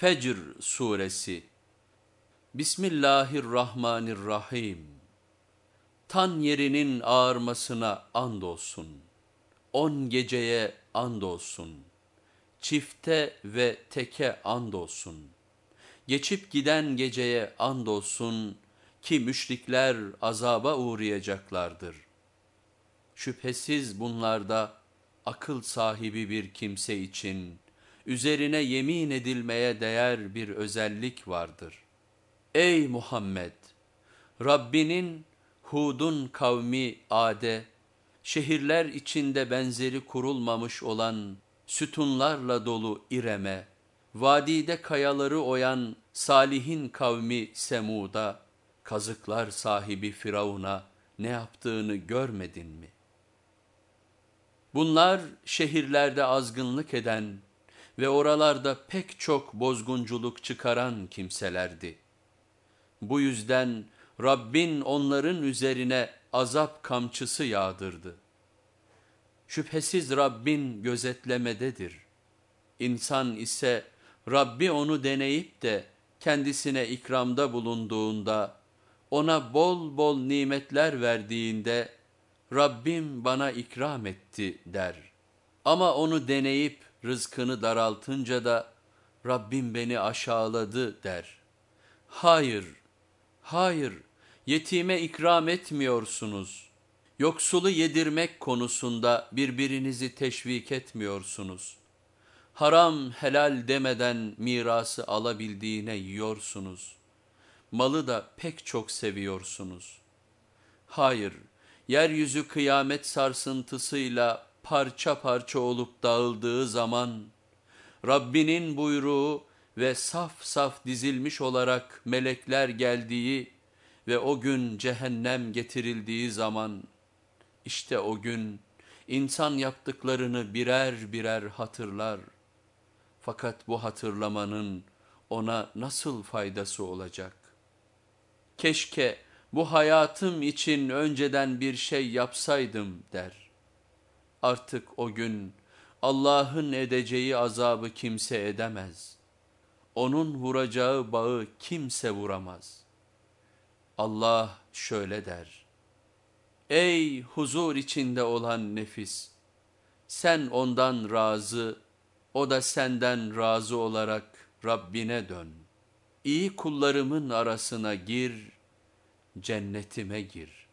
Fecr Suresi Bismillahirrahmanirrahim Tan yerinin ağarmasına andolsun. On geceye andolsun. Çifte ve teke andolsun. Geçip giden geceye andolsun ki müşrikler azaba uğrayacaklardır. Şüphesiz bunlarda akıl sahibi bir kimse için üzerine yemin edilmeye değer bir özellik vardır. Ey Muhammed! Rabbinin Hud'un kavmi Ade, şehirler içinde benzeri kurulmamış olan sütunlarla dolu İrem'e, vadide kayaları oyan Salih'in kavmi Semud'a, kazıklar sahibi Firavun'a ne yaptığını görmedin mi? Bunlar şehirlerde azgınlık eden ve oralarda pek çok bozgunculuk çıkaran kimselerdi. Bu yüzden Rabbin onların üzerine azap kamçısı yağdırdı. Şüphesiz Rabbin gözetlemededir. İnsan ise Rabbi onu deneyip de kendisine ikramda bulunduğunda, ona bol bol nimetler verdiğinde, Rabbim bana ikram etti der. Ama onu deneyip rızkını daraltınca da, Rabbim beni aşağıladı der. Hayır, hayır, yetime ikram etmiyorsunuz. Yoksulu yedirmek konusunda birbirinizi teşvik etmiyorsunuz. Haram helal demeden mirası alabildiğine yiyorsunuz. Malı da pek çok seviyorsunuz. Hayır, yeryüzü kıyamet sarsıntısıyla parça parça olup dağıldığı zaman, Rabbinin buyruğu ve saf saf dizilmiş olarak melekler geldiği ve o gün cehennem getirildiği zaman, işte o gün insan yaptıklarını birer birer hatırlar. Fakat bu hatırlamanın ona nasıl faydası olacak? Keşke bu hayatım için önceden bir şey yapsaydım der. Artık o gün Allah'ın edeceği azabı kimse edemez. Onun vuracağı bağı kimse vuramaz. Allah şöyle der. Ey huzur içinde olan nefis! Sen ondan razı, o da senden razı olarak Rabbine dön. İyi kullarımın arasına gir, cennetime gir.